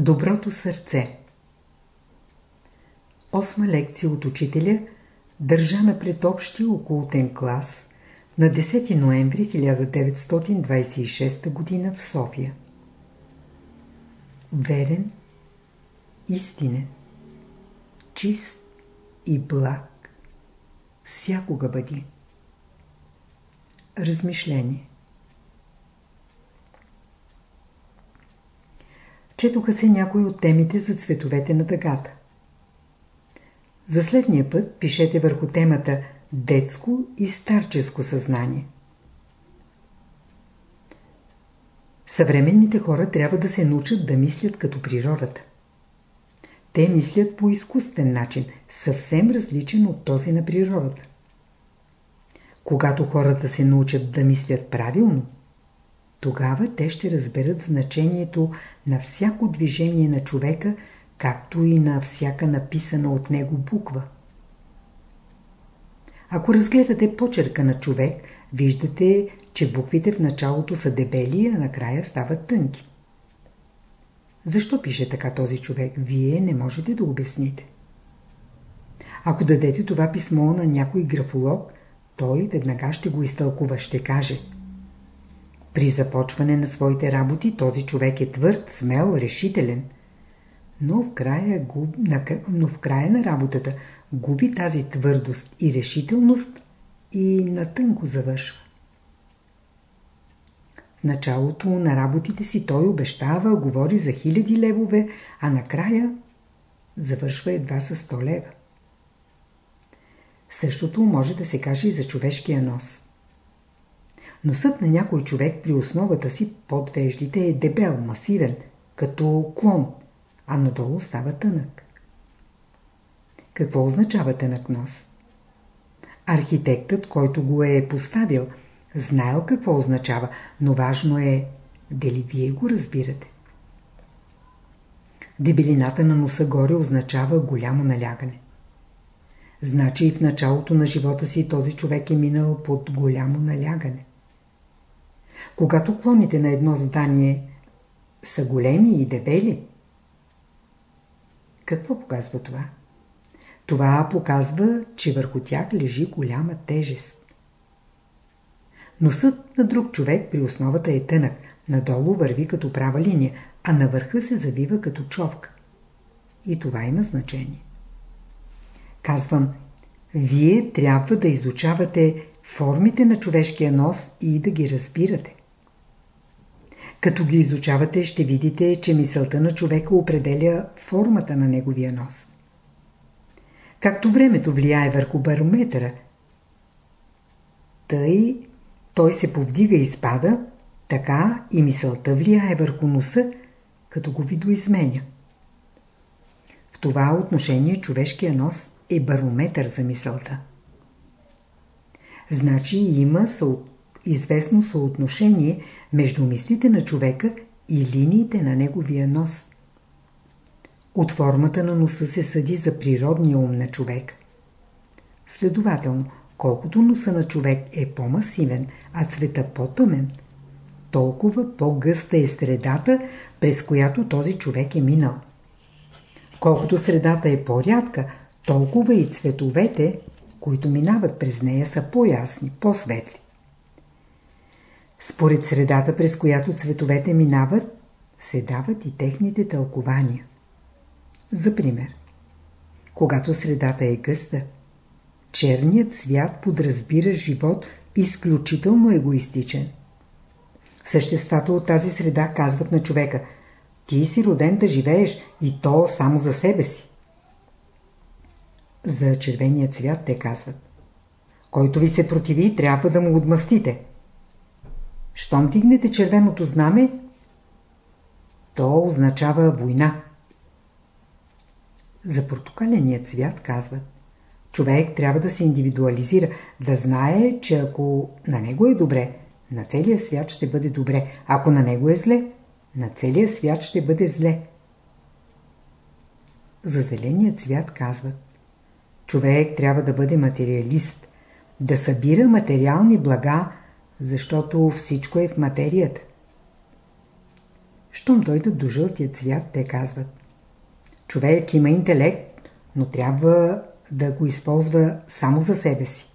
Доброто сърце Осма лекция от учителя, държана пред общия окултен клас на 10 ноември 1926 г. в София. Верен, истинен, чист и благ. Всякога бъди. Размишление Четоха се някои от темите за цветовете на дъгата. За следния път пишете върху темата детско и старческо съзнание. Съвременните хора трябва да се научат да мислят като природата. Те мислят по изкуствен начин, съвсем различен от този на природата. Когато хората се научат да мислят правилно, тогава те ще разберат значението на всяко движение на човека, както и на всяка написана от него буква. Ако разгледате почерка на човек, виждате, че буквите в началото са дебели, а накрая стават тънки. Защо пише така този човек? Вие не можете да обясните. Ако дадете това писмо на някой графолог, той веднага ще го изтълкува, ще каже – при започване на своите работи този човек е твърд, смел, решителен. Но в края, губ... но в края на работата губи тази твърдост и решителност и натънко завършва. В началото на работите си той обещава, говори за хиляди левове, а накрая завършва едва с 100 лева. Същото може да се каже и за човешкия нос. Носът на някой човек при основата си под веждите е дебел, масивен, като клон, а надолу става тънък. Какво означава тънък нос? Архитектът, който го е поставил, знаел какво означава, но важно е дали вие го разбирате. Дебелината на носа горе означава голямо налягане. Значи и в началото на живота си този човек е минал под голямо налягане. Когато клоните на едно здание са големи и дебели, какво показва това? Това показва, че върху тях лежи голяма тежест. Носът на друг човек при основата е тънък, надолу върви като права линия, а на върха се завива като човка. И това има значение. Казвам, вие трябва да изучавате формите на човешкия нос и да ги разбирате. Като ги изучавате, ще видите, че мисълта на човека определя формата на неговия нос. Както времето влияе върху барометъра, тъй той се повдига и спада, така и мисълта влияе върху носа, като го видоизменя. В това отношение човешкия нос е барометър за мисълта. Значи има съответствие известно съотношение между мислите на човека и линиите на неговия нос. От формата на носа се съди за природния ум на човек. Следователно, колкото носа на човек е по-масивен, а цвета по-тъмен, толкова по-гъста е средата, през която този човек е минал. Колкото средата е по-рядка, толкова и цветовете, които минават през нея, са по-ясни, по-светли. Според средата, през която цветовете минават, се дават и техните тълкования. За пример, когато средата е гъста, черният свят подразбира живот изключително егоистичен. Съществата от тази среда казват на човека Ти си роден да живееш и то само за себе си. За червения цвят те казват Който ви се противи, трябва да му отмъстите. Щом тигнете червеното знаме, то означава война. За портокаленият цвят казват Човек трябва да се индивидуализира, да знае, че ако на него е добре, на целия свят ще бъде добре. Ако на него е зле, на целия свят ще бъде зле. За зеления цвят казват Човек трябва да бъде материалист, да събира материални блага, защото всичко е в материята. Щом дойдат до жълтия цвят, те казват Човек има интелект, но трябва да го използва само за себе си.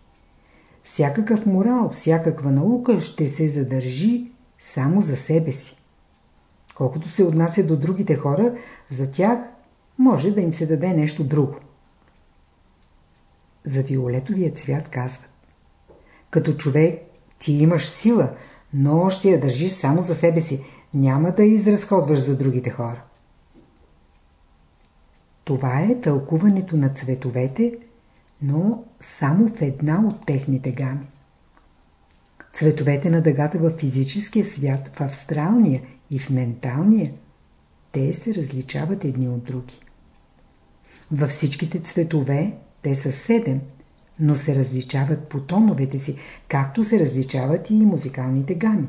Всякакъв морал, всякаква наука ще се задържи само за себе си. Колкото се отнася до другите хора, за тях може да им се даде нещо друго. За виолетовия цвят казват. Като човек ти имаш сила, но ще я държиш само за себе си. Няма да изразходваш за другите хора. Това е тълкуването на цветовете, но само в една от техните гами. Цветовете на дъгата в физическия свят, в астралния и в менталния, те се различават едни от други. Във всичките цветове те са седем, но се различават по тоновете си, както се различават и музикалните гами.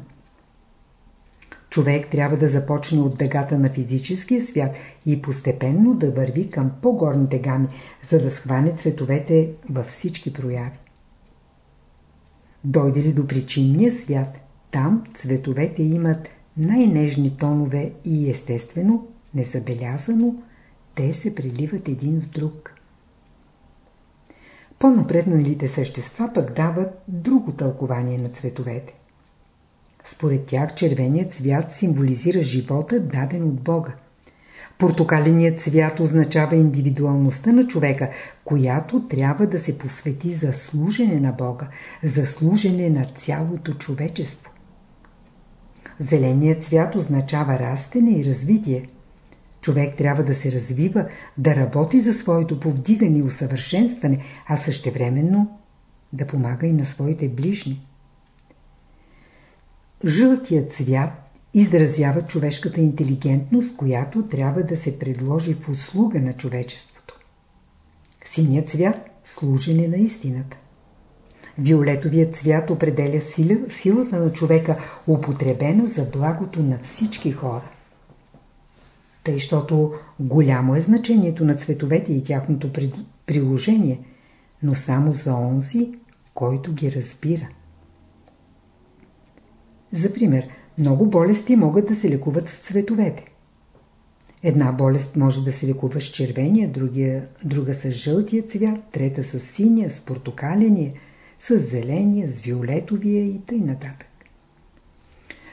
Човек трябва да започне от дъгата на физическия свят и постепенно да върви към по-горните гами, за да схване цветовете във всички прояви. Дойде ли до причинния свят, там цветовете имат най-нежни тонове и естествено, незабелязано, те се приливат един в друг. По-напредналите същества пък дават друго тълкование на цветовете. Според тях червеният цвят символизира живота, даден от Бога. Портокаленият цвят означава индивидуалността на човека, която трябва да се посвети за служене на Бога, за служене на цялото човечество. Зеленият цвят означава растене и развитие. Човек трябва да се развива, да работи за своето повдигане и усъвършенстване, а същевременно да помага и на своите ближни. Жълтият цвят изразява човешката интелигентност, която трябва да се предложи в услуга на човечеството. Синият цвят – служене на истината. Виолетовият цвят определя сила, силата на човека, употребена за благото на всички хора. Тъй, защото голямо е значението на цветовете и тяхното приложение, но само за онзи, който ги разбира. За пример, много болести могат да се лекуват с цветовете. Една болест може да се лекува с червения, другия, друга с жълтия цвят, трета с синия, с портокаления, с зеления, с виолетовия и нататък.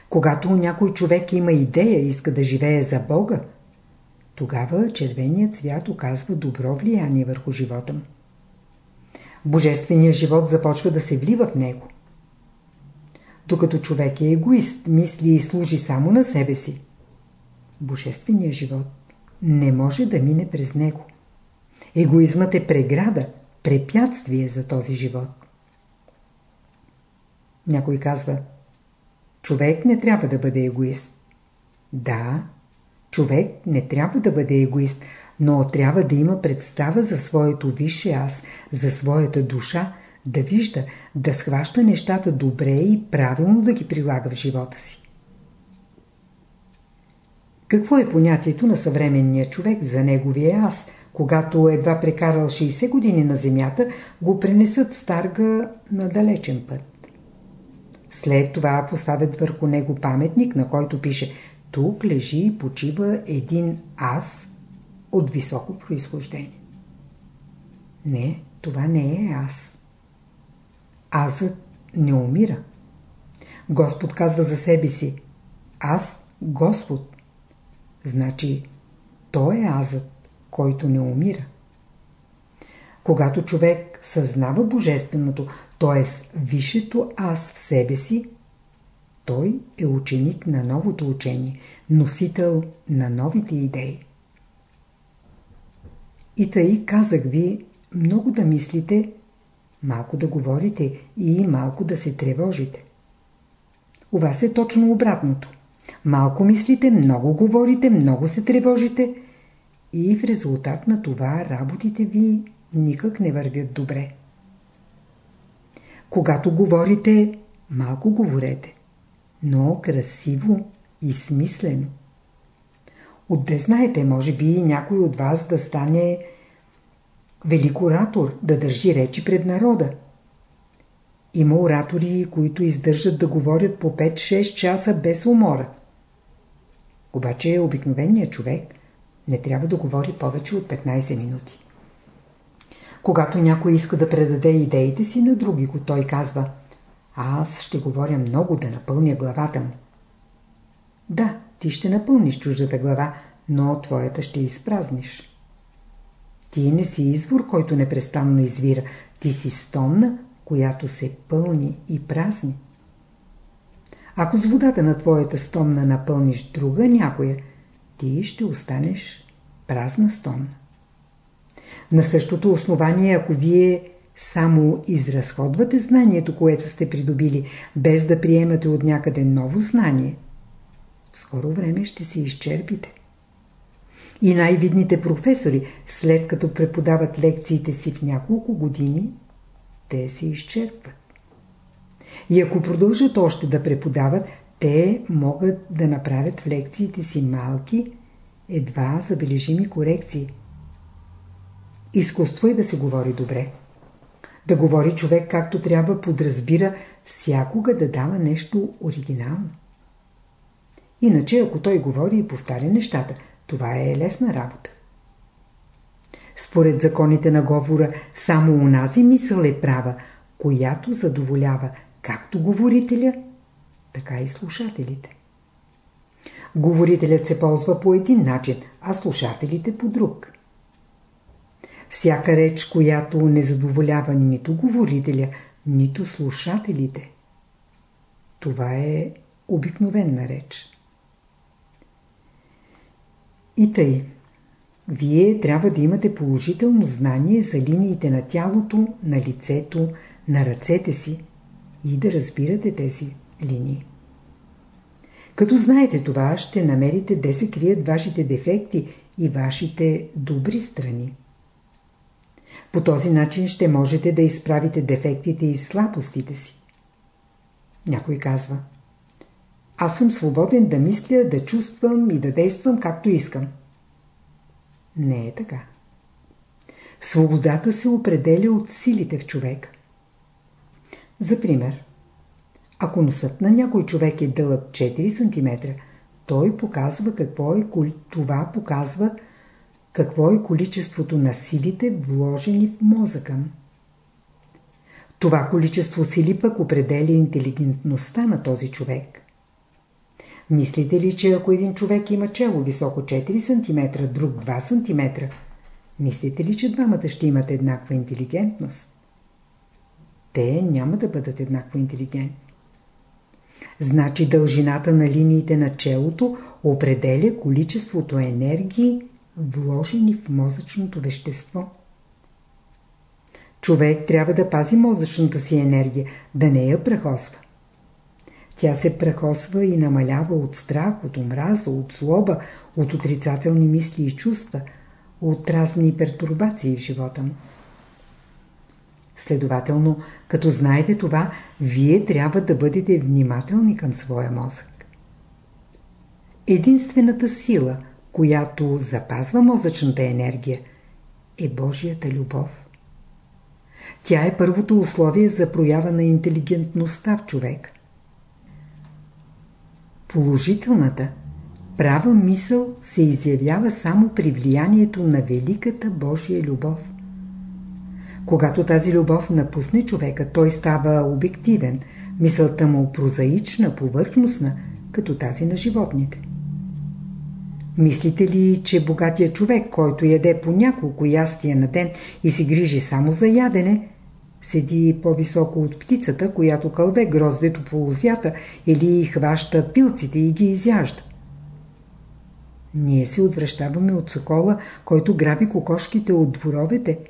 Когато някой човек има идея иска да живее за Бога, тогава червеният цвят оказва добро влияние върху живота му. Божественият живот започва да се влива в него. Докато човек е егоист, мисли и служи само на себе си, Божественият живот не може да мине през него. Егоизмът е преграда, препятствие за този живот. Някой казва, човек не трябва да бъде егоист. Да, човек не трябва да бъде егоист, но трябва да има представа за своето висше аз, за своята душа, да вижда, да схваща нещата добре и правилно да ги прилага в живота си. Какво е понятието на съвременния човек за неговия аз, когато едва прекарал 60 години на земята, го пренесат старга на далечен път? След това поставят върху него паметник, на който пише Тук лежи и почива един аз от високо происхождение. Не, това не е аз. Азът не умира. Господ казва за себе си Аз Господ. Значи, той е азът, който не умира. Когато човек съзнава Божественото, т.е. висшето аз в себе си, той е ученик на новото учение, носител на новите идеи. И тъй казах ви много да мислите, малко да говорите и малко да се тревожите. У вас е точно обратното. Малко мислите, много говорите, много се тревожите и в резултат на това работите ви никак не вървят добре. Когато говорите, малко говорете, но красиво и смислено. Отде знаете, може би някой от вас да стане велик оратор, да държи речи пред народа. Има оратори, които издържат да говорят по 5-6 часа без умора. Обаче обикновеният човек не трябва да говори повече от 15 минути. Когато някой иска да предаде идеите си на други, той казва Аз ще говоря много да напълня главата му. Да, ти ще напълниш чуждата глава, но твоята ще изпразниш. Ти не си извор, който непрестанно извира. Ти си стомна, която се пълни и празни. Ако с водата на твоята стомна напълниш друга някоя, ти ще останеш празна стомна. На същото основание, ако вие само изразходвате знанието, което сте придобили, без да приемате от някъде ново знание, в скоро време ще се изчерпите. И най-видните професори, след като преподават лекциите си в няколко години, те се изчерпват. И ако продължат още да преподават, те могат да направят в лекциите си малки, едва забележими корекции. Изкуство е да се говори добре. Да говори човек както трябва подразбира всякога да дава нещо оригинално. Иначе, ако той говори и повтаря нещата, това е лесна работа. Според законите на говора, само унази мисъл е права, която задоволява както говорителя, така и слушателите. Говорителят се ползва по един начин, а слушателите по друг. Всяка реч, която не задоволява нито говорителя, нито слушателите, това е обикновена реч. И тъй. Вие трябва да имате положително знание за линиите на тялото, на лицето, на ръцете си и да разбирате тези линии. Като знаете това, ще намерите де се крият вашите дефекти и вашите добри страни. По този начин ще можете да изправите дефектите и слабостите си. Някой казва Аз съм свободен да мисля, да чувствам и да действам както искам. Не е така. Свободата се определя от силите в човек. За пример, ако носът на някой човек е дълъг 4 см, той показва какво е, това показва какво е количеството на силите вложени в мозъка. Това количество сили пък определя интелигентността на този човек. Мислите ли, че ако един човек има чело високо 4 см, друг 2 см, мислите ли, че двамата ще имат еднаква интелигентност? Те няма да бъдат еднакво интелигентни. Значи дължината на линиите на челото определя количеството енергии, вложени в мозъчното вещество. Човек трябва да пази мозъчната си енергия, да не я прахосва. Тя се прахосва и намалява от страх, от омраза, от злоба, от отрицателни мисли и чувства, от разни пертурбации в живота му. Следователно, като знаете това, вие трябва да бъдете внимателни към своя мозък. Единствената сила, която запазва мозъчната енергия, е Божията любов. Тя е първото условие за проява на интелигентността в човек. Положителната, права мисъл се изявява само при влиянието на великата Божия любов. Когато тази любов напусне човека, той става обективен, мисълта му прозаична, повърхностна, като тази на животните. Мислите ли, че богатия човек, който яде по няколко ястия на ден и се грижи само за ядене, седи по-високо от птицата, която кълбе гроздето по лузята или хваща пилците и ги изяжда? Ние се отвръщаваме от сокола, който граби кокошките от дворовете –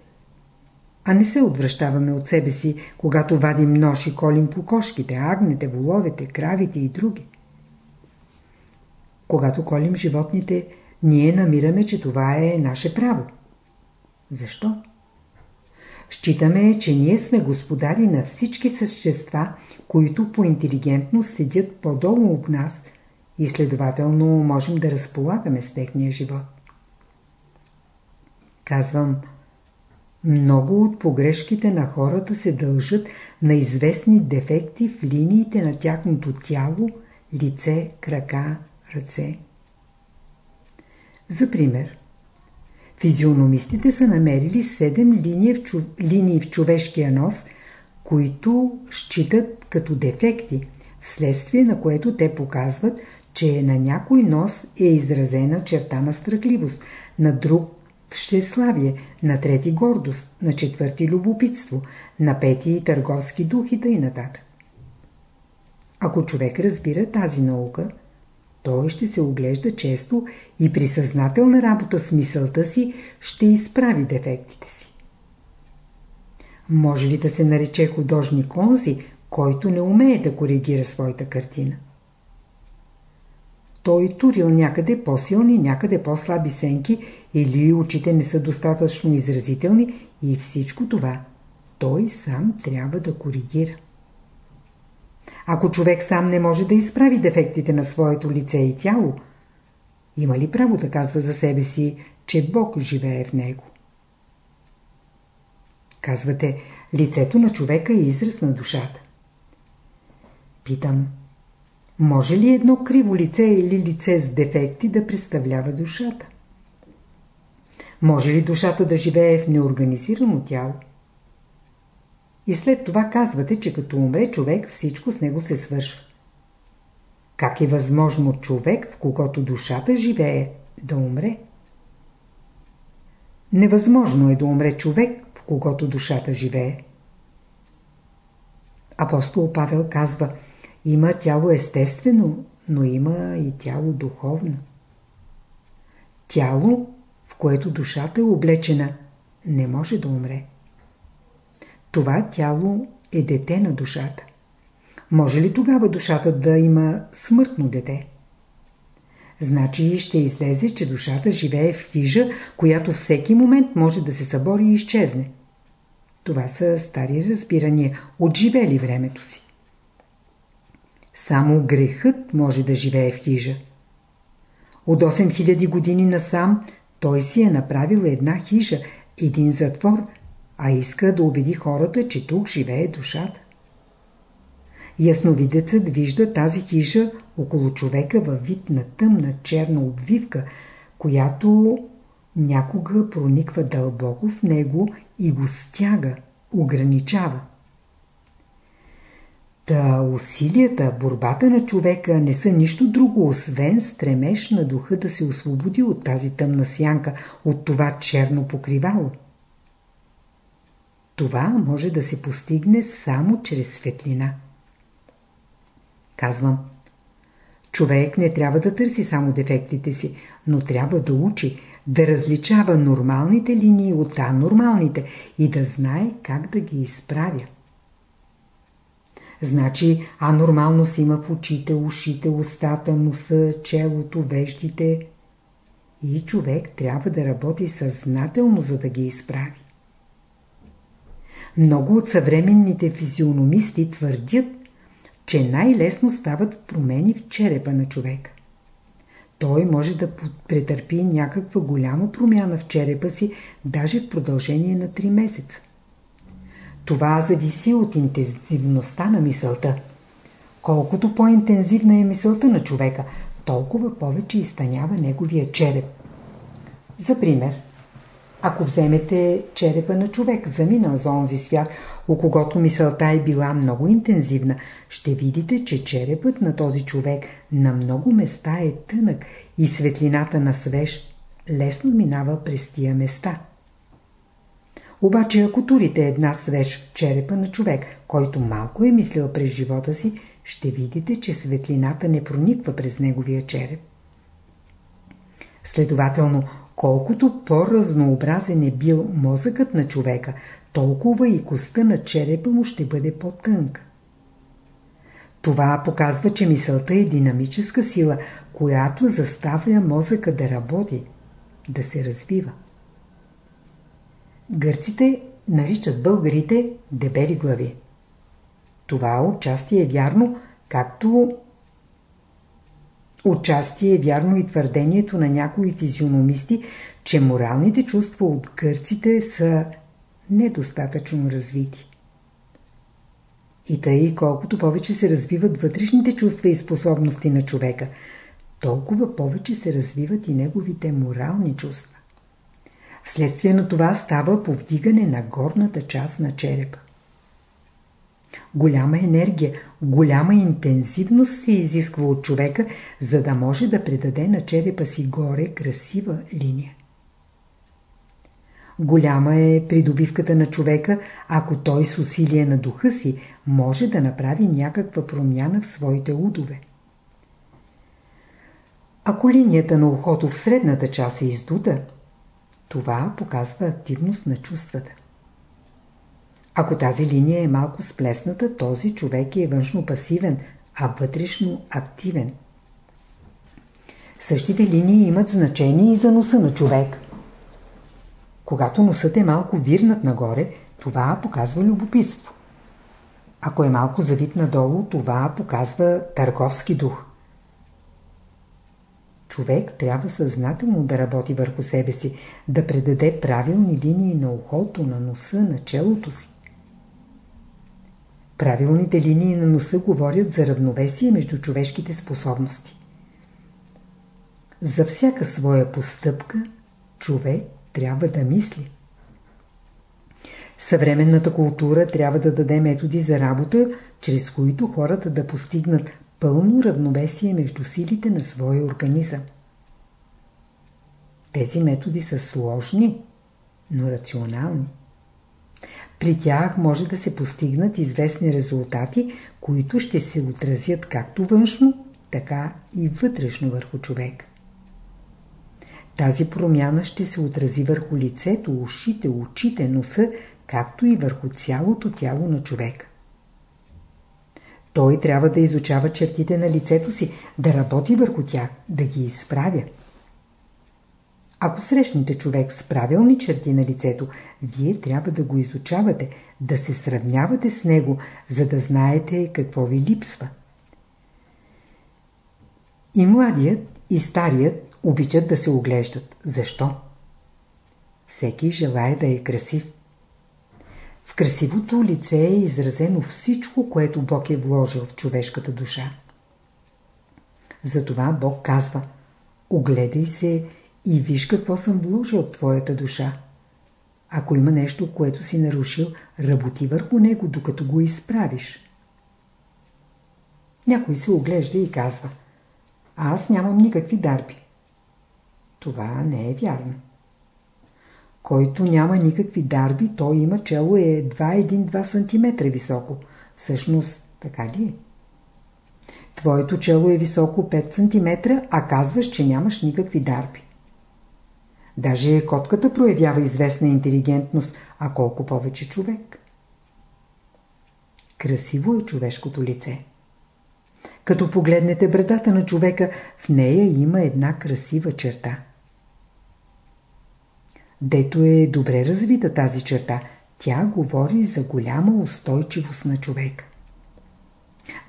а не се отвръщаваме от себе си, когато вадим нож и колим кокошките, агнете, воловете, кравите и други. Когато колим животните, ние намираме, че това е наше право. Защо? Считаме, че ние сме господари на всички същества, които по интелигентност седят по-долу от нас и следователно можем да разполагаме с техния живот. Казвам – много от погрешките на хората се дължат на известни дефекти в линиите на тяхното тяло, лице, крака, ръце. За пример, физиономистите са намерили 7 линии в, чу... линии в човешкия нос, които считат като дефекти, вследствие на което те показват, че на някой нос е изразена черта на страхливост, на друг щеславие, на трети гордост, на четвърти любопитство, на пети търговски дух и т.н. Ако човек разбира тази наука, той ще се оглежда често и при съзнателна работа с мисълта си ще изправи дефектите си. Може ли да се нарече художник онзи, който не умее да коригира своята картина? Той турил някъде по-силни, някъде по-слаби сенки или очите не са достатъчно изразителни и всичко това той сам трябва да коригира. Ако човек сам не може да изправи дефектите на своето лице и тяло, има ли право да казва за себе си, че Бог живее в него? Казвате, лицето на човека е израз на душата. Питам, може ли едно криво лице или лице с дефекти да представлява душата? Може ли душата да живее в неорганизирано тяло? И след това казвате, че като умре човек, всичко с него се свършва. Как е възможно човек, в когото душата живее, да умре? Невъзможно е да умре човек, в когото душата живее. Апостол Павел казва, има тяло естествено, но има и тяло духовно. Тяло, в което душата е облечена, не може да умре. Това тяло е дете на душата. Може ли тогава душата да има смъртно дете? Значи ще излезе, че душата живее в хижа, която всеки момент може да се събори и изчезне. Това са стари разбирания, отживели времето си. Само грехът може да живее в хижа. От 8000 години насам той си е направил една хижа, един затвор – а иска да убеди хората, че тук живее душата. Ясновидецът вижда тази хижа около човека във вид на тъмна черна обвивка, която някога прониква дълбоко в него и го стяга, ограничава. Та усилията, борбата на човека не са нищо друго, освен стремеж на духа да се освободи от тази тъмна сянка, от това черно покривало. Това може да се постигне само чрез светлина. Казвам, човек не трябва да търси само дефектите си, но трябва да учи, да различава нормалните линии от анормалните и да знае как да ги изправя. Значи анормалност има в очите, ушите, устата, носа, челото, веждите. И човек трябва да работи съзнателно, за да ги изправи. Много от съвременните физиономисти твърдят, че най-лесно стават промени в черепа на човек. Той може да претърпи някаква голяма промяна в черепа си, даже в продължение на 3 месеца. Това зависи от интензивността на мисълта. Колкото по-интензивна е мисълта на човека, толкова повече изтънява неговия череп. За пример, ако вземете черепа на човек, заминал за онзи свят, у когото мисълта е била много интензивна, ще видите, че черепът на този човек на много места е тънък и светлината на свеж лесно минава през тия места. Обаче ако турите една свеж в черепа на човек, който малко е мислил през живота си, ще видите, че светлината не прониква през неговия череп. Следователно, Колкото по-разнообразен е бил мозъкът на човека, толкова и коста на черепа му ще бъде по-тънка. Това показва, че мисълта е динамическа сила, която заставя мозъка да работи, да се развива. Гърците наричат българите дебели глави. Това отчасти е вярно, както Отчасти е вярно и твърдението на някои физиономисти, че моралните чувства от гърците са недостатъчно развити. И тъй, колкото повече се развиват вътрешните чувства и способности на човека, толкова повече се развиват и неговите морални чувства. Вследствие на това става повдигане на горната част на черепа. Голяма енергия, голяма интензивност се изисква от човека, за да може да придаде на черепа си горе красива линия. Голяма е придобивката на човека, ако той с усилие на духа си може да направи някаква промяна в своите удове. Ако линията на ухото в средната част е издута, това показва активност на чувствата. Ако тази линия е малко сплесната, този човек е външно пасивен, а вътрешно активен. Същите линии имат значение и за носа на човек. Когато носът е малко вирнат нагоре, това показва любопитство. Ако е малко завит надолу, това показва търговски дух. Човек трябва съзнателно да работи върху себе си, да предаде правилни линии на ухото, на носа, на челото си. Правилните линии на носа говорят за равновесие между човешките способности. За всяка своя постъпка човек трябва да мисли. Съвременната култура трябва да даде методи за работа, чрез които хората да постигнат пълно равновесие между силите на своя организъм. Тези методи са сложни, но рационални. При тях може да се постигнат известни резултати, които ще се отразят както външно, така и вътрешно върху човек. Тази промяна ще се отрази върху лицето, ушите, очите, носа, както и върху цялото тяло на човека. Той трябва да изучава чертите на лицето си, да работи върху тях, да ги изправя. Ако срещнете човек с правилни черти на лицето, вие трябва да го изучавате, да се сравнявате с него, за да знаете какво ви липсва. И младият, и старият обичат да се оглеждат. Защо? Всеки желая да е красив. В красивото лице е изразено всичко, което Бог е вложил в човешката душа. Затова Бог казва Огледай се и виж какво съм вложил в твоята душа. Ако има нещо, което си нарушил, работи върху него, докато го изправиш. Някой се оглежда и казва Аз нямам никакви дарби. Това не е вярно. Който няма никакви дарби, той има чело е едва 1-2 см високо. Всъщност, така ли е? Твоето чело е високо 5 см, а казваш, че нямаш никакви дарби. Даже котката проявява известна интелигентност, а колко повече човек. Красиво е човешкото лице. Като погледнете брадата на човека, в нея има една красива черта. Дето е добре развита тази черта, тя говори за голяма устойчивост на човек.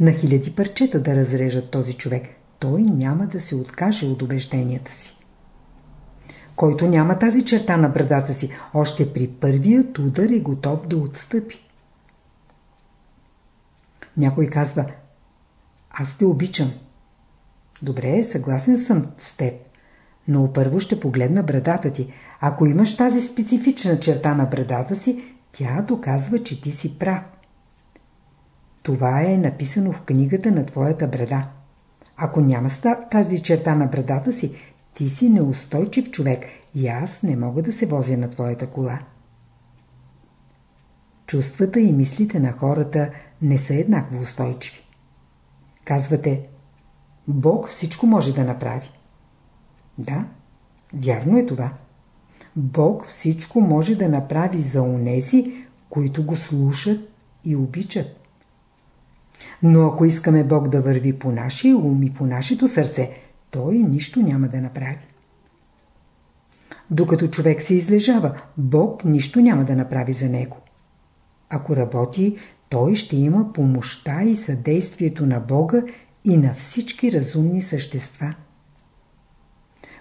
На хиляди парчета да разрежат този човек, той няма да се откаже от убежденията си. Който няма тази черта на брадата си, още при първият удар е готов да отстъпи. Някой казва, аз те обичам. Добре, съгласен съм с теб. Но първо ще погледна брадата ти. Ако имаш тази специфична черта на брадата си, тя доказва, че ти си прав. Това е написано в книгата на твоята брада. Ако няма тази черта на брадата си, ти си неустойчив човек и аз не мога да се возя на твоята кола. Чувствата и мислите на хората не са еднакво устойчиви. Казвате, Бог всичко може да направи. Да, вярно е това. Бог всичко може да направи за унези, които го слушат и обичат. Но ако искаме Бог да върви по нашия ум и по нашето сърце, той нищо няма да направи. Докато човек се излежава, Бог нищо няма да направи за него. Ако работи, той ще има помощта и съдействието на Бога и на всички разумни същества.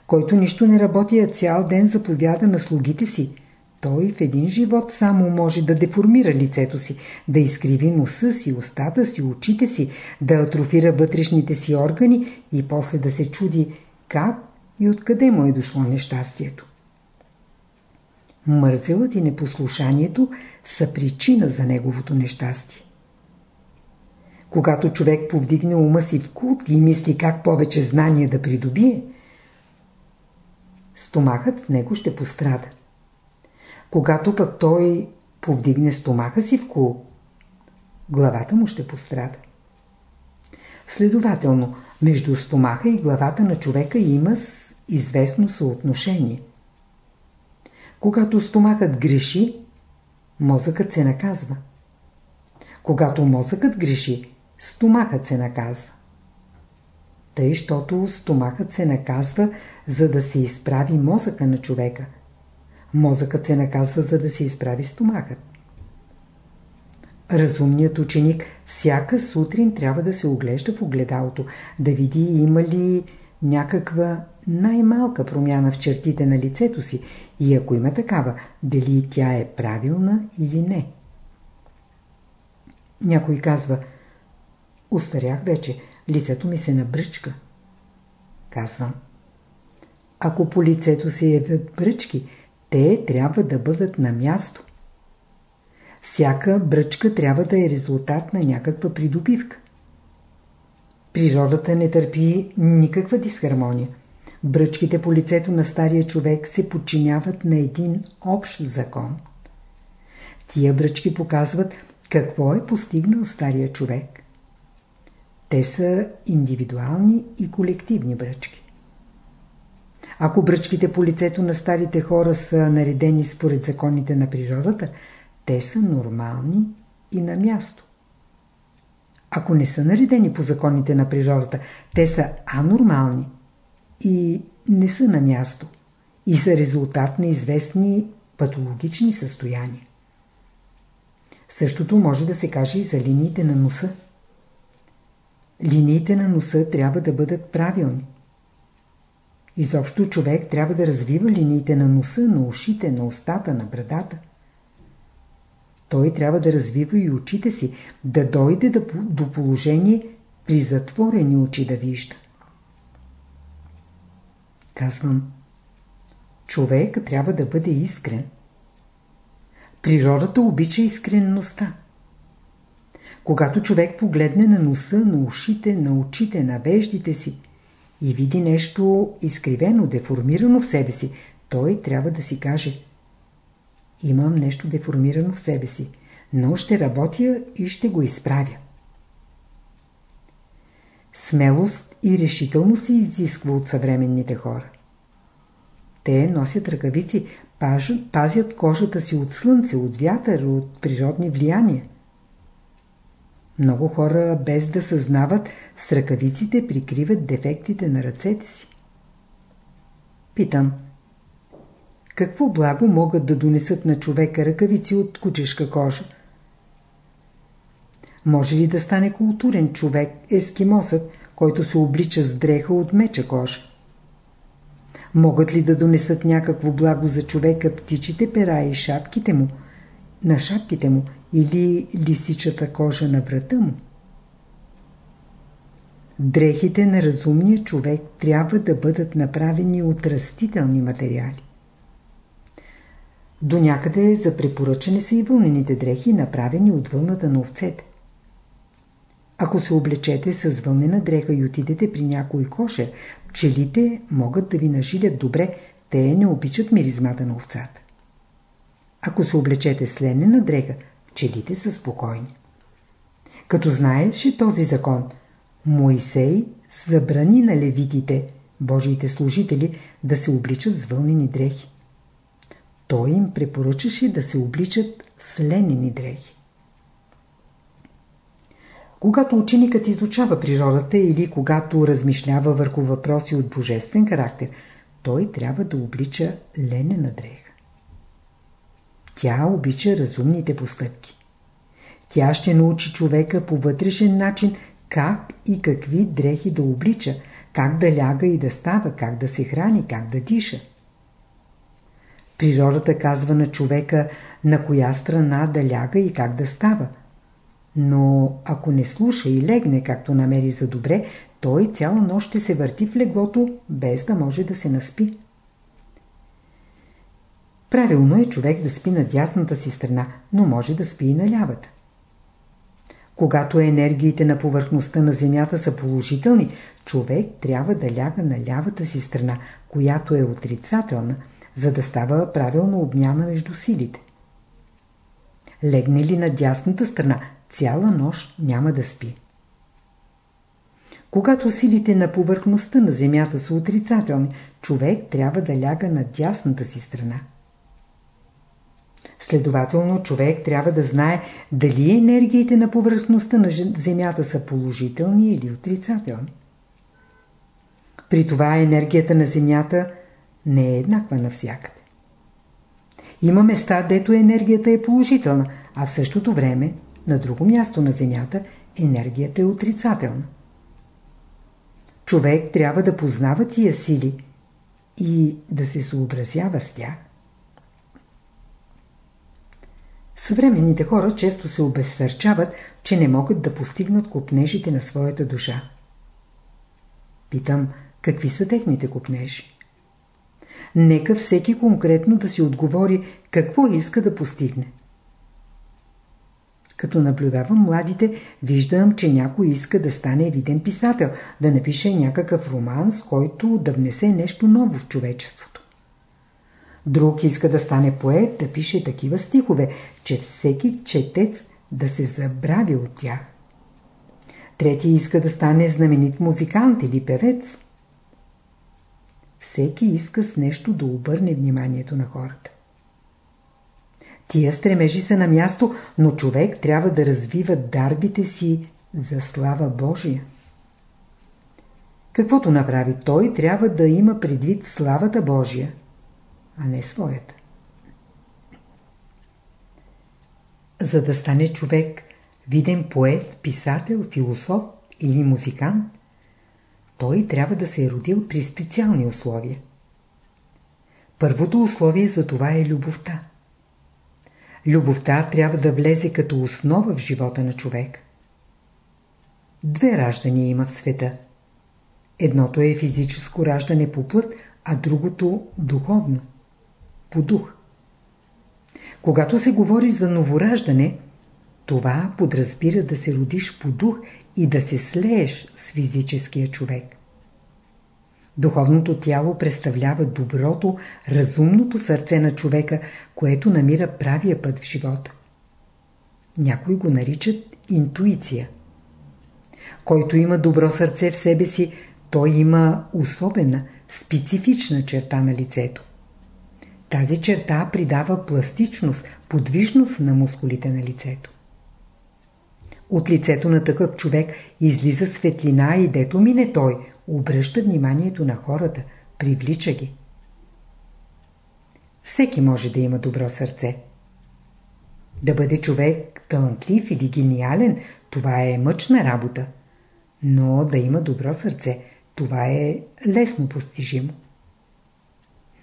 Който нищо не работи, а цял ден заповяда на слугите си, той в един живот само може да деформира лицето си, да изкриви носа си, устата си, очите си, да атрофира вътрешните си органи и после да се чуди как и откъде му е дошло нещастието. Мързелът и непослушанието са причина за неговото нещастие. Когато човек повдигне ума си в култ и мисли как повече знание да придобие, стомахът в него ще пострада. Когато пък той повдигне стомаха си в кул, главата му ще пострада. Следователно, между стомаха и главата на човека има известно съотношение. Когато стомахът греши, мозъкът се наказва. Когато мозъкът греши, стомахът се наказва. Тъй, щото стомахът се наказва, за да се изправи мозъка на човека. Мозъкът се наказва, за да се изправи стомахът. Разумният ученик всяка сутрин трябва да се оглежда в огледалото, да види има ли някаква най-малка промяна в чертите на лицето си и ако има такава, дали тя е правилна или не. Някой казва, устарях вече, лицето ми се набръчка. Казвам, ако по лицето се явят бръчки, те трябва да бъдат на място. Всяка бръчка трябва да е резултат на някаква придобивка. Природата не търпи никаква дисхармония. Бръчките по лицето на стария човек се подчиняват на един общ закон. Тия бръчки показват какво е постигнал стария човек. Те са индивидуални и колективни бръчки. Ако бръчките по лицето на старите хора са наредени според законите на природата, те са нормални и на място. Ако не са наредени по законите на природата, те са анормални и не са на място и са резултат на известни патологични състояния. Същото може да се каже и за линиите на носа. Линиите на носа трябва да бъдат правилни. Изобщо човек трябва да развива линиите на носа, на ушите, на устата, на брадата. Той трябва да развива и очите си, да дойде до положение при затворени очи да вижда. Казвам, човек трябва да бъде искрен. Природата обича искренността. Когато човек погледне на носа, на ушите, на очите, на веждите си и види нещо изкривено, деформирано в себе си, той трябва да си каже Имам нещо деформирано в себе си, но ще работя и ще го изправя. Смелост и решителност се изисква от съвременните хора. Те носят ръкавици, пазят кожата си от слънце, от вятър, от природни влияния. Много хора, без да съзнават, с ръкавиците прикриват дефектите на ръцете си. Питам, какво благо могат да донесат на човека ръкавици от кучешка кожа? Може ли да стане културен човек, ескимосът, който се облича с дреха от меча кожа? Могат ли да донесат някакво благо за човека птичите пера и шапките му, на шапките му или лисичата кожа на врата му? Дрехите на разумния човек трябва да бъдат направени от растителни материали. До някъде за препоръчане са и вълнените дрехи, направени от вълната на овцете. Ако се облечете с вълнена дреха и отидете при някой кошер, пчелите могат да ви нажилят добре, те не обичат миризмата на овцата. Ако се облечете с ленена дреха, пчелите са спокойни. Като знаеше този закон, Моисей забрани на левитите, Божиите служители, да се обличат с вълнени дрехи. Той им препоръчаше да се обличат с ленени дрехи. Когато ученикът изучава природата или когато размишлява върху въпроси от божествен характер, той трябва да облича ленена дреха. Тя обича разумните постъпки. Тя ще научи човека по вътрешен начин как и какви дрехи да облича, как да ляга и да става, как да се храни, как да диша. Природата казва на човека на коя страна да ляга и как да става. Но ако не слуша и легне както намери за добре, той цяла нощ ще се върти в леглото, без да може да се наспи. Правилно е човек да спи на дясната си страна, но може да спи и на лявата. Когато енергиите на повърхността на Земята са положителни, човек трябва да ляга на лявата си страна, която е отрицателна, за да става правилно обмяна между силите. Легне ли на дясната страна, цяла нощ няма да спи. Когато силите на повърхността на Земята са отрицателни, човек трябва да ляга на дясната си страна. Следователно, човек трябва да знае дали енергиите на повърхността на Земята са положителни или отрицателни. При това енергията на Земята не е еднаква навсякъде. Има места, дето енергията е положителна, а в същото време, на друго място на Земята, енергията е отрицателна. Човек трябва да познава тия сили и да се съобразява с тях. Съвременните хора често се обезсърчават, че не могат да постигнат купнежите на своята душа. Питам, какви са техните купнежи? Нека всеки конкретно да си отговори какво иска да постигне. Като наблюдавам младите, виждам, че някой иска да стане виден писател, да напише някакъв роман, с който да внесе нещо ново в човечеството. Друг иска да стане поет, да пише такива стихове, че всеки четец да се забрави от тях. Трети иска да стане знаменит музикант или певец. Всеки иска с нещо да обърне вниманието на хората. Тия стремежи са на място, но човек трябва да развива дарбите си за слава Божия. Каквото направи той, трябва да има предвид славата Божия, а не своята. За да стане човек виден поет, писател, философ или музикант, той трябва да се е родил при специални условия. Първото условие за това е любовта. Любовта трябва да влезе като основа в живота на човек. Две раждания има в света. Едното е физическо раждане по плът, а другото духовно, по дух. Когато се говори за новораждане, това подразбира да се родиш по дух и да се слееш с физическия човек. Духовното тяло представлява доброто, разумното сърце на човека, което намира правия път в живота. Някои го наричат интуиция. Който има добро сърце в себе си, той има особена, специфична черта на лицето. Тази черта придава пластичност, подвижност на мускулите на лицето. От лицето на такъв човек излиза светлина и дето мине той, обръща вниманието на хората, привлича ги. Всеки може да има добро сърце. Да бъде човек талантлив или гениален, това е мъчна работа. Но да има добро сърце, това е лесно постижимо.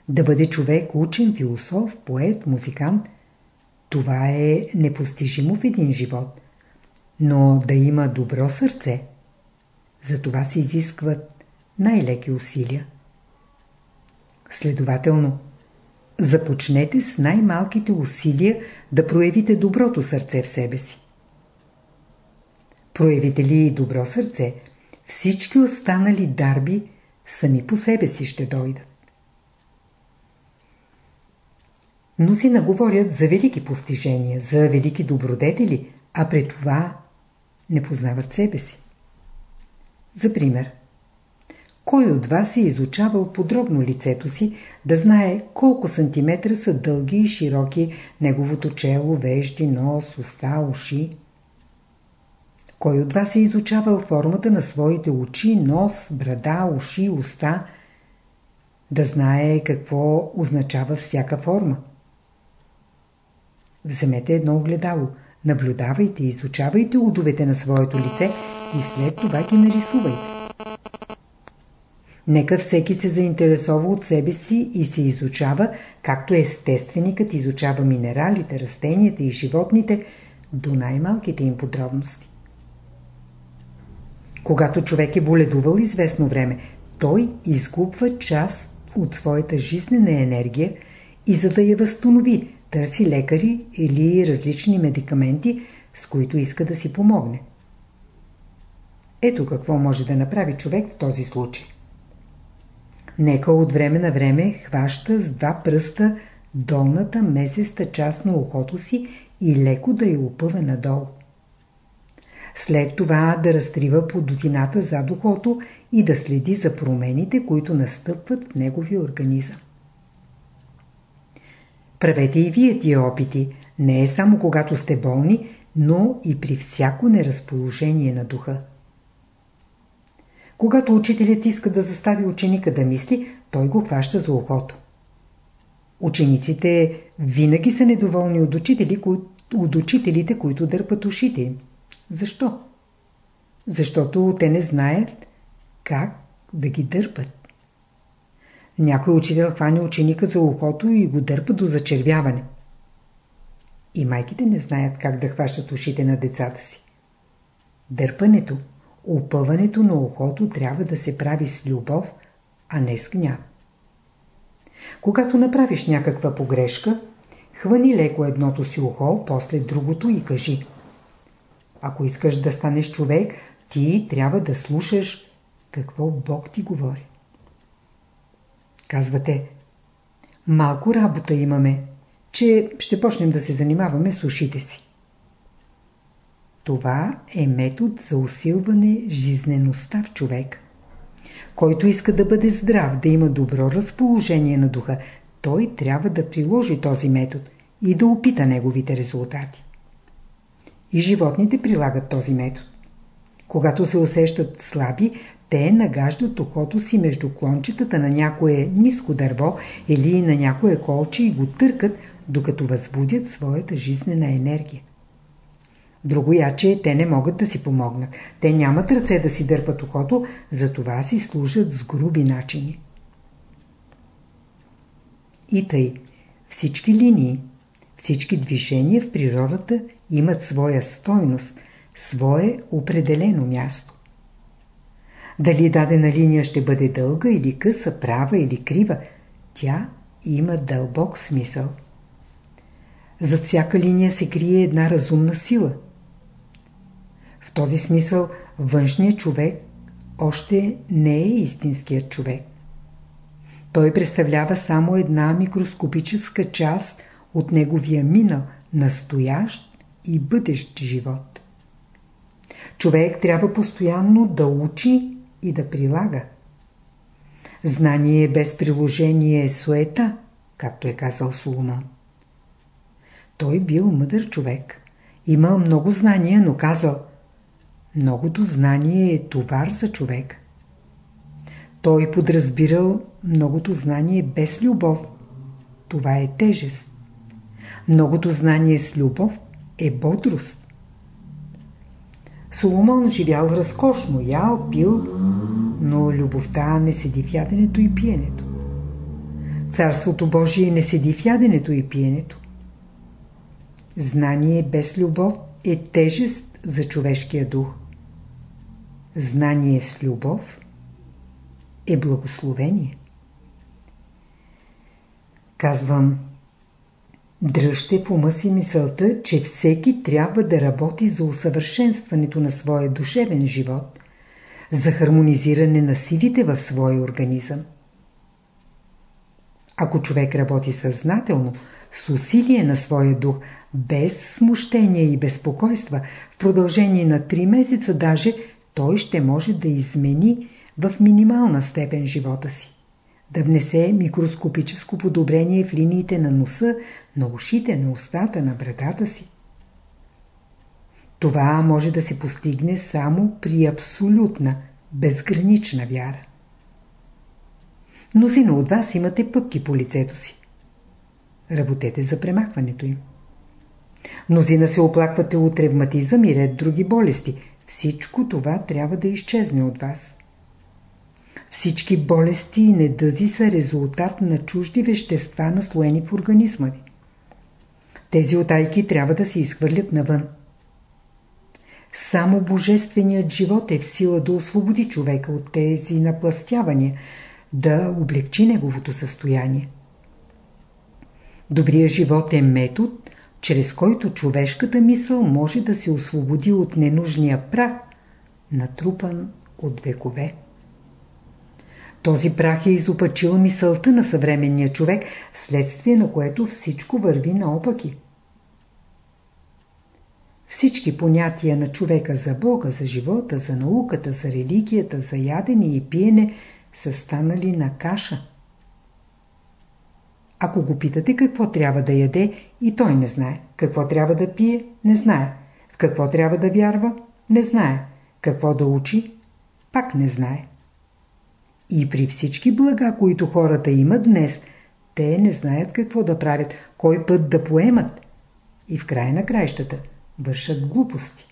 Да бъде човек учен, философ, поет, музикант, това е непостижимо в един живот. Но да има добро сърце, за това се изискват най-леки усилия. Следователно, започнете с най-малките усилия да проявите доброто сърце в себе си. Проявите ли добро сърце, всички останали дарби сами по себе си ще дойдат. Си наговорят за велики постижения, за велики добродетели, а при това не познават себе си. За пример, кой от вас е изучавал подробно лицето си, да знае колко сантиметра са дълги и широки неговото чело, вежди, нос, уста, уши? Кой от вас е изучавал формата на своите очи, нос, брада, уши, уста, да знае какво означава всяка форма? Вземете едно огледало, наблюдавайте изучавайте удовете на своето лице и след това ги нарисувайте. Нека всеки се заинтересова от себе си и се изучава, както естественикът изучава минералите, растенията и животните до най-малките им подробности. Когато човек е боледувал известно време, той изгубва част от своята жизнена енергия и за да я възстанови, търси лекари или различни медикаменти, с които иска да си помогне. Ето какво може да направи човек в този случай. Нека от време на време хваща с два пръста долната месеста част на ухото си и леко да я опъва надолу. След това да разтрива подотината зад ухото и да следи за промените, които настъпват в неговия организъм. Правете и вие тия опити, не е само когато сте болни, но и при всяко неразположение на духа. Когато учителят иска да застави ученика да мисли, той го хваща за ухото. Учениците винаги са недоволни от, учители, от учителите, които дърпат ушите им. Защо? Защото те не знаят как да ги дърпат. Някой учител хване ученика за ухото и го дърпа до зачервяване. И майките не знаят как да хващат ушите на децата си. Дърпането, опъването на ухото трябва да се прави с любов, а не с гняв. Когато направиш някаква погрешка, хвани леко едното си ухо, после другото и кажи. Ако искаш да станеш човек, ти трябва да слушаш какво Бог ти говори. Казвате, малко работа имаме, че ще почнем да се занимаваме с ушите си. Това е метод за усилване жизнеността в човек. Който иска да бъде здрав, да има добро разположение на духа, той трябва да приложи този метод и да опита неговите резултати. И животните прилагат този метод. Когато се усещат слаби, те нагаждат ухото си между клончетата на някое ниско дърво или на някое колче и го търкат, докато възбудят своята жизнена енергия. Другояче те не могат да си помогнат. Те нямат ръце да си дърпат ухото, затова си служат с груби начини. И тъй, всички линии, всички движения в природата имат своя стойност, свое определено място. Дали дадена линия ще бъде дълга или къса, права или крива, тя има дълбок смисъл. Зад всяка линия се крие една разумна сила. В този смисъл външният човек още не е истинският човек. Той представлява само една микроскопическа част от неговия минал, настоящ и бъдещ живот. Човек трябва постоянно да учи и да прилага. Знание без приложение е суета, както е казал Соломон. Той бил мъдър човек. Имал много знания, но казал Многото знание е товар за човек. Той подразбирал многото знание без любов. Това е тежест. Многото знание с любов е бодрост. Соломон живял разкошно, ял, пил, но любовта не седи в яденето и пиенето. Царството Божие не седи в яденето и пиенето. Знание без любов е тежест за човешкия дух. Знание с любов е благословение. Казвам, дръжте в ума си мисълта, че всеки трябва да работи за усъвършенстването на своя душевен живот, за хармонизиране на силите в своя организъм. Ако човек работи съзнателно, с усилие на своя дух, без смущение и безпокойства, в продължение на 3 месеца даже, той ще може да измени в минимална степен живота си. Да внесе микроскопическо подобрение в линиите на носа, на ушите, на устата, на брадата си. Това може да се постигне само при абсолютна, безгранична вяра. Мнозина от вас имате пъпки по лицето си. Работете за премахването им. Мнозина се оплаквате от ревматизъм и ред други болести. Всичко това трябва да изчезне от вас. Всички болести и недъзи са резултат на чужди вещества, наслоени в организма ви. Тези отайки трябва да се изхвърлят навън. Само божественият живот е в сила да освободи човека от тези напластявания, да облегчи неговото състояние. Добрият живот е метод, чрез който човешката мисъл може да се освободи от ненужния прах, натрупан от векове. Този прах е изопачил мисълта на съвременния човек, следствие на което всичко върви наопаки. Всички понятия на човека за Бога, за живота, за науката, за религията, за ядене и пиене са станали на каша. Ако го питате какво трябва да яде, и той не знае. Какво трябва да пие, не знае. В какво трябва да вярва, не знае. Какво да учи, пак не знае. И при всички блага, които хората имат днес, те не знаят какво да правят, кой път да поемат. И в края на краищата вършат глупости.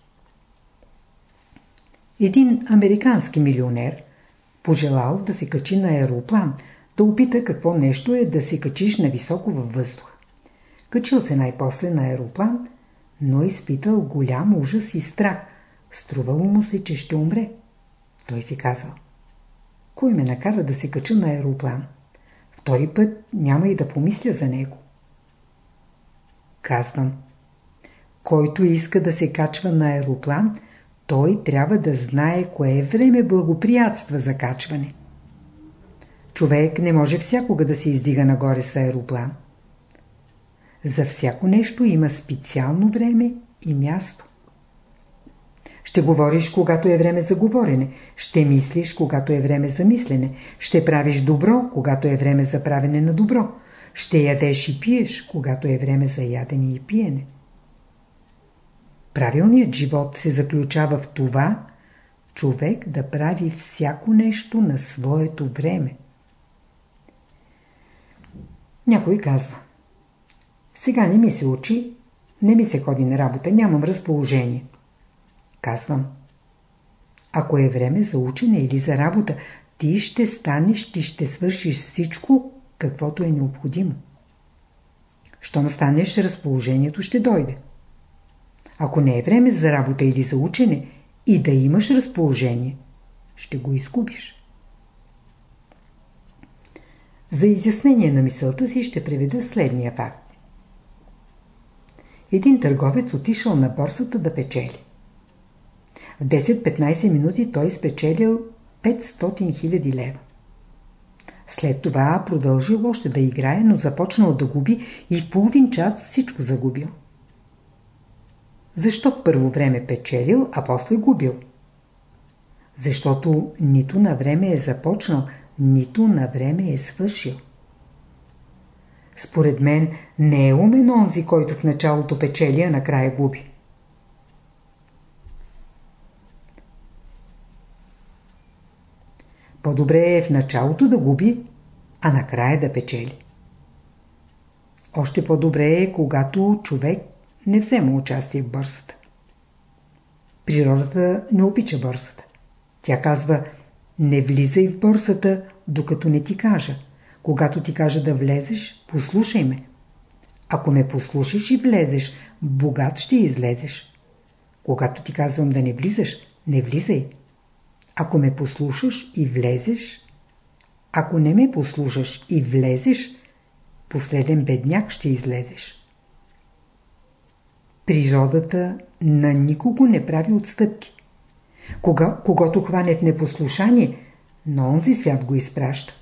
Един американски милионер пожелал да се качи на аероплан, да опита какво нещо е да се качиш на високо във въздуха. Качил се най-после на аероплан, но изпитал голям ужас и страх. Струвало му се, че ще умре. Той си казал – кой ме накара да се кача на аероплан? Втори път няма и да помисля за него. Казвам. Който иска да се качва на аероплан, той трябва да знае кое време благоприятства за качване. Човек не може всякога да се издига нагоре с аероплан. За всяко нещо има специално време и място. Ще говориш, когато е време за говорене. Ще мислиш, когато е време за мислене. Ще правиш добро, когато е време за правене на добро. Ще ядеш и пиеш, когато е време за ядене и пиене. Правилният живот се заключава в това, човек да прави всяко нещо на своето време. Някой казва Сега не ми се учи, не ми се ходи на работа, нямам разположение. Казвам. Ако е време за учене или за работа, ти ще станеш, ти ще свършиш всичко, каквото е необходимо. Щом станеш, разположението ще дойде. Ако не е време за работа или за учене, и да имаш разположение, ще го изгубиш. За изяснение на мисълта си ще приведа следния факт. Един търговец отишъл на борсата да печели. В 10-15 минути той спечелил 500 000 лева. След това продължил още да играе, но започнал да губи и в половин час всичко загубил. Защо в първо време печелил, а после губил? Защото нито на време е започнал, нито на време е свършил. Според мен не е умен онзи, който в началото печели, а накрая губи. По-добре е в началото да губи, а накрая да печели. Още по-добре е, когато човек не взема участие в борсата. Природата не обича борсата. Тя казва, не влизай в борсата, докато не ти кажа. Когато ти кажа да влезеш, послушай ме. Ако ме послушаш и влезеш, богат ще излезеш. Когато ти казвам да не влизаш, не влизай. Ако ме послушаш и влезеш, ако не ме послушаш и влезеш, последен бедняк ще излезеш. Природата на никого не прави отстъпки. Кога, когато хване в непослушание, на онзи свят го изпраща.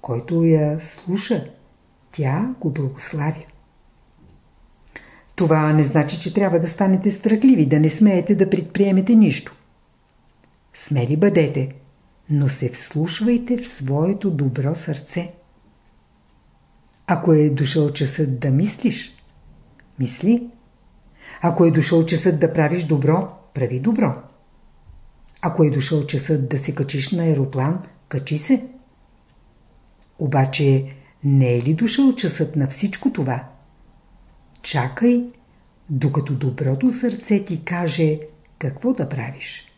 Който я слуша, тя го благославя. Това не значи, че трябва да станете страхливи, да не смеете да предприемете нищо. Смели бъдете, но се вслушвайте в своето добро сърце. Ако е дошъл часът да мислиш, мисли. Ако е дошъл часът да правиш добро, прави добро. Ако е дошъл часът да се качиш на аероплан, качи се. Обаче не е ли дошъл часът на всичко това? Чакай, докато доброто сърце ти каже какво да правиш.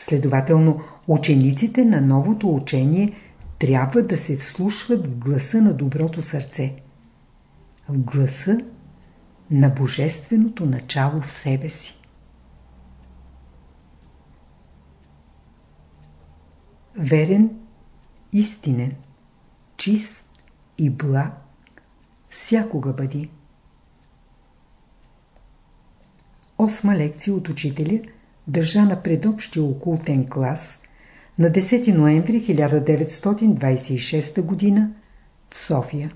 Следователно, учениците на новото учение трябва да се вслушват в гласа на доброто сърце. В гласа на божественото начало в себе си. Верен, истинен, чист и благ всякога бъди. Осма лекция от учителя, държана пред общия окултен клас на 10 ноември 1926 г. в София.